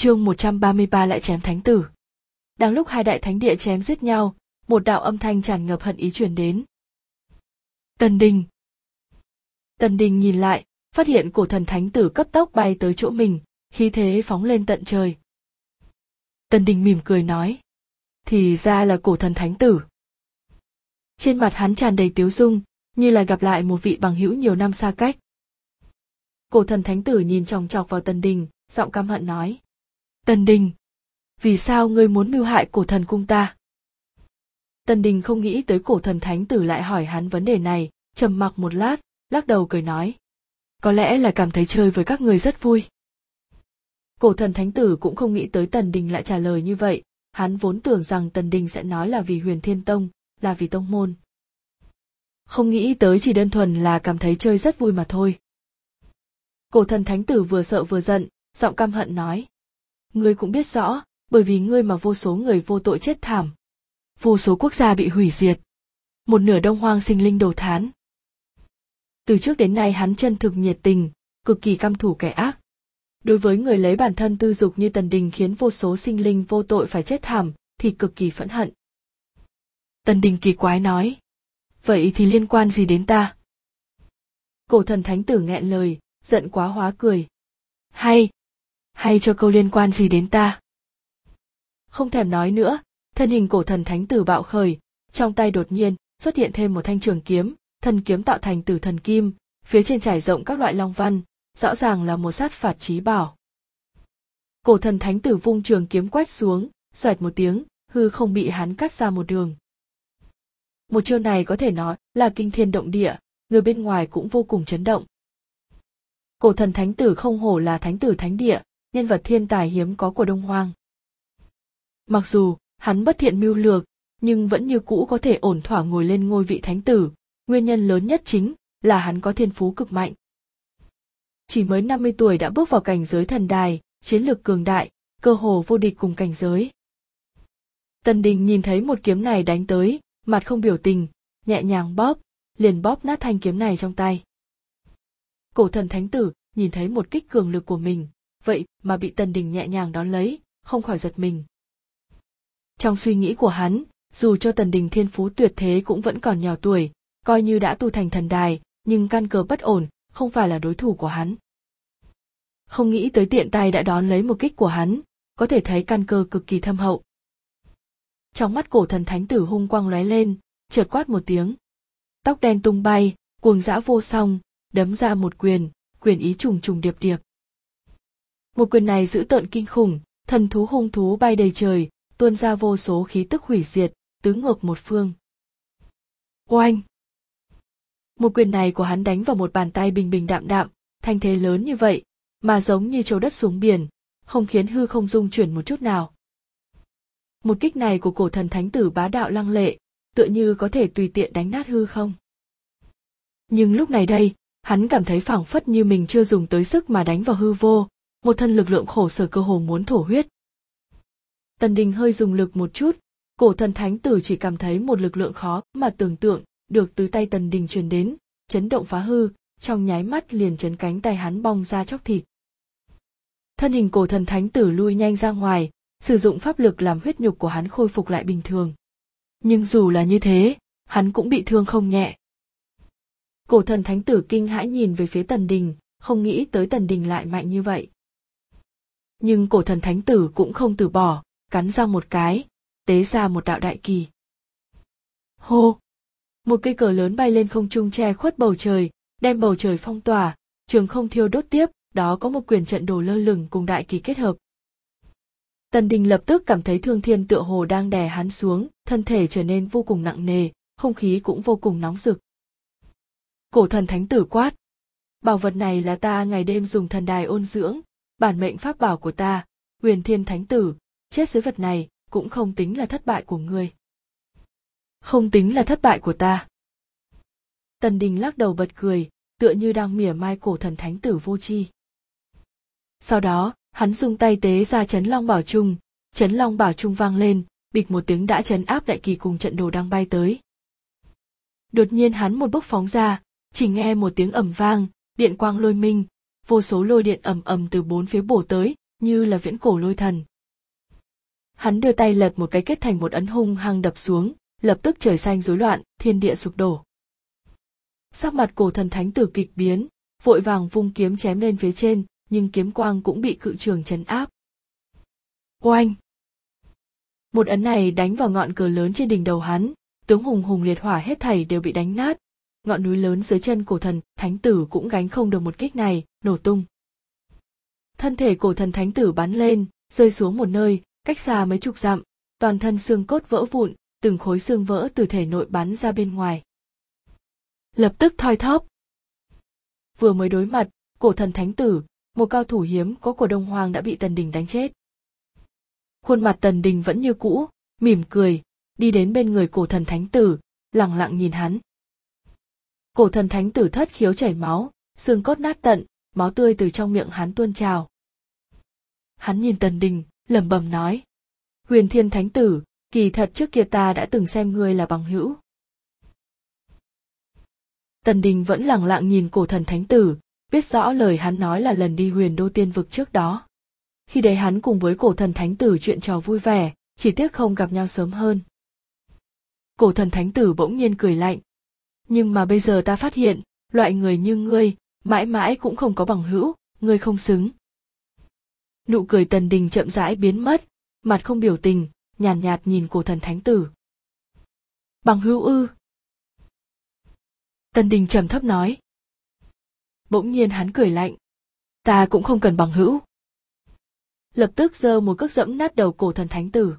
chương 133 lại chém thánh tử. Đang lúc hai đại thánh địa chém giết nhau, một đạo âm thanh tràn ngập hận ý truyền đến. Tần Đình. Tần Đình nhìn lại, phát hiện cổ thần thánh tử cấp tốc bay tới chỗ mình, khí thế phóng lên tận trời. Tần Đình mỉm cười nói. Thì ra là cổ thần thánh tử. Trên mặt hắn tràn đầy tiếu dung, như là gặp lại một vị bằng hữu nhiều năm xa cách. Cổ thần thánh tử nhìn chòng chọc vào Tần Đình, giọng căm hận nói. Tần Đình, vì sao ngươi muốn mưu hại cổ thần cung ta? Tần Đình không nghĩ tới cổ thần thánh tử lại hỏi hắn vấn đề này, trầm mặc một lát, lắc đầu cười nói. Có lẽ là cảm thấy chơi với các người rất vui. Cổ thần thánh tử cũng không nghĩ tới Tần Đình lại trả lời như vậy, hắn vốn tưởng rằng Tần Đình sẽ nói là vì huyền thiên tông, là vì tông môn. Không nghĩ tới chỉ đơn thuần là cảm thấy chơi rất vui mà thôi. Cổ thần thánh tử vừa sợ vừa giận, giọng căm hận nói. Ngươi cũng biết rõ, bởi vì ngươi mà vô số người vô tội chết thảm. Vô số quốc gia bị hủy diệt. Một nửa đông hoang sinh linh đồ thán. Từ trước đến nay hắn chân thực nhiệt tình, cực kỳ căm thủ kẻ ác. Đối với người lấy bản thân tư dục như Tần Đình khiến vô số sinh linh vô tội phải chết thảm, thì cực kỳ phẫn hận. Tần Đình kỳ quái nói. Vậy thì liên quan gì đến ta? Cổ thần thánh tử nghẹn lời, giận quá hóa cười. Hay, hay cho câu liên quan gì đến ta? Không thèm nói nữa, thân hình cổ thần thánh tử bạo khởi, trong tay đột nhiên xuất hiện thêm một thanh trường kiếm, thần kiếm tạo thành từ thần kim, phía trên trải rộng các loại long văn, rõ ràng là một sát phạt trí bảo. Cổ thần thánh tử vung trường kiếm quét xuống, xoẹt một tiếng, hư không bị hắn cắt ra một đường. Một chiêu này có thể nói là kinh thiên động địa, người bên ngoài cũng vô cùng chấn động. Cổ thần thánh tử không hổ là thánh tử thánh địa, nhân vật thiên tài hiếm có của Đông Hoang. Mặc dù hắn bất thiện mưu lược, nhưng vẫn như cũ có thể ổn thỏa ngồi lên ngôi vị thánh tử, nguyên nhân lớn nhất chính là hắn có thiên phú cực mạnh. Chỉ mới 50 tuổi đã bước vào cảnh giới thần đài, chiến lược cường đại, cơ hồ vô địch cùng cảnh giới. Tần Đình nhìn thấy một kiếm này đánh tới, mặt không biểu tình, nhẹ nhàng bóp, liền bóp nát thanh kiếm này trong tay. Cổ thần thánh tử nhìn thấy một kích cường lực của mình, vậy mà bị Tần Đình nhẹ nhàng đón lấy, không khỏi giật mình. Trong suy nghĩ của hắn, dù cho Tần Đình thiên phú tuyệt thế cũng vẫn còn nhỏ tuổi, coi như đã tu thành thần đài, nhưng căn cơ bất ổn, không phải là đối thủ của hắn. Không nghĩ tới tiện tay đã đón lấy một kích của hắn, có thể thấy căn cơ cực kỳ thâm hậu. Trong mắt cổ thần thánh tử hung quang lóe lên, chợt quát một tiếng. Tóc đen tung bay, cuồng dã vô song, đấm ra một quyền, quyền ý trùng trùng điệp điệp. Một quyền này giữ tợn kinh khủng, thần thú hung thú bay đầy trời, tuôn ra vô số khí tức hủy diệt, tứ ngược một phương. Oanh! Một quyền này của hắn đánh vào một bàn tay bình bình đạm đạm, thanh thế lớn như vậy, mà giống như châu đất xuống biển, không khiến hư không dung chuyển một chút nào. Một kích này của cổ thần thánh tử bá đạo lăng lệ, tựa như có thể tùy tiện đánh nát hư không. Nhưng lúc này đây, hắn cảm thấy phảng phất như mình chưa dùng tới sức mà đánh vào hư vô, một thân lực lượng khổ sở cơ hồ muốn thổ huyết. Tần Đình hơi dùng lực một chút, cổ thần thánh tử chỉ cảm thấy một lực lượng khó mà tưởng tượng được từ tay Tần Đình truyền đến, chấn động phá hư, trong nháy mắt liền chấn cánh tay hắn bong ra chóc thịt. Thân hình cổ thần thánh tử lui nhanh ra ngoài, sử dụng pháp lực làm huyết nhục của hắn khôi phục lại bình thường. Nhưng dù là như thế, hắn cũng bị thương không nhẹ. Cổ thần thánh tử kinh hãi nhìn về phía Tần Đình, không nghĩ tới Tần Đình lại mạnh như vậy. Nhưng cổ thần thánh tử cũng không từ bỏ, cắn răng một cái, tế ra một đạo đại kỳ. Hô! Một cây cờ lớn bay lên không trung che khuất bầu trời, đem bầu trời phong tỏa, trường không thiêu đốt tiếp, đó có một quyền trận đồ lơ lửng cùng đại kỳ kết hợp. Tần Đình lập tức cảm thấy thương thiên tựa hồ đang đè hắn xuống, thân thể trở nên vô cùng nặng nề, không khí cũng vô cùng nóng rực. Cổ thần thánh tử quát. Bảo vật này là ta ngày đêm dùng thần đài ôn dưỡng, bản mệnh pháp bảo của ta, huyền thiên thánh tử, chết dưới vật này cũng không tính là thất bại của ngươi. Không tính là thất bại của ta. Tần Đình lắc đầu bật cười, tựa như đang mỉa mai cổ thần thánh tử vô tri. Sau đó, hắn dùng tay tế ra chấn long bảo trung, chấn long bảo trung vang lên, bịch một tiếng đã chấn áp đại kỳ cùng trận đồ đang bay tới. Đột nhiên hắn một bước phóng ra, chỉ nghe một tiếng ầm vang, điện quang lôi minh, vô số lôi điện ầm ầm từ bốn phía bổ tới, như là viễn cổ lôi thần. Hắn đưa tay lật một cái kết thành một ấn hung hăng đập xuống lập tức trời xanh rối loạn thiên địa sụp đổ. Sắc mặt cổ thần thánh tử kịch biến vội vàng vung kiếm chém lên phía trên nhưng kiếm quang cũng bị cự trường chấn áp. Oanh! Một ấn này đánh vào ngọn cờ lớn trên đỉnh đầu hắn tướng hùng hùng liệt hỏa hết thảy đều bị đánh nát ngọn núi lớn dưới chân cổ thần, thánh tử cũng gánh không được một kích này, nổ tung. Thân thể cổ thần thánh tử bắn lên, rơi xuống một nơi, cách xa mấy chục dặm, toàn thân xương cốt vỡ vụn, từng khối xương vỡ từ thể nội bắn ra bên ngoài. Lập tức thoi thóp. Vừa mới đối mặt, cổ thần thánh tử, một cao thủ hiếm có của đông hoàng đã bị tần đình đánh chết. Khuôn mặt tần đình vẫn như cũ, mỉm cười, đi đến bên người cổ thần thánh tử lẳng lặng nhìn hắn cổ thần thánh tử thất khiếu chảy máu, xương cốt nát tận, máu tươi từ trong miệng hắn tuôn trào. Hắn nhìn tần đình, lẩm bẩm nói, huyền thiên thánh tử, kỳ thật trước kia ta đã từng xem ngươi là bằng hữu. Tần đình vẫn lẳng lặng nhìn cổ thần thánh tử, biết rõ lời hắn nói là lần đi huyền đô tiên vực trước đó. Khi đấy hắn cùng với cổ thần thánh tử chuyện trò vui vẻ, chỉ tiếc không gặp nhau sớm hơn. Cổ thần thánh tử bỗng nhiên cười lạnh nhưng mà bây giờ ta phát hiện loại người như ngươi mãi mãi cũng không có bằng hữu ngươi không xứng. Nụ cười tần đình chậm rãi biến mất mặt không biểu tình nhàn nhạt, nhạt nhìn cổ thần thánh tử. Bằng hữu ư? Tần đình trầm thấp nói. Bỗng nhiên hắn cười lạnh. Ta cũng không cần bằng hữu. Lập tức giơ một cước dẫm nát đầu cổ thần thánh tử.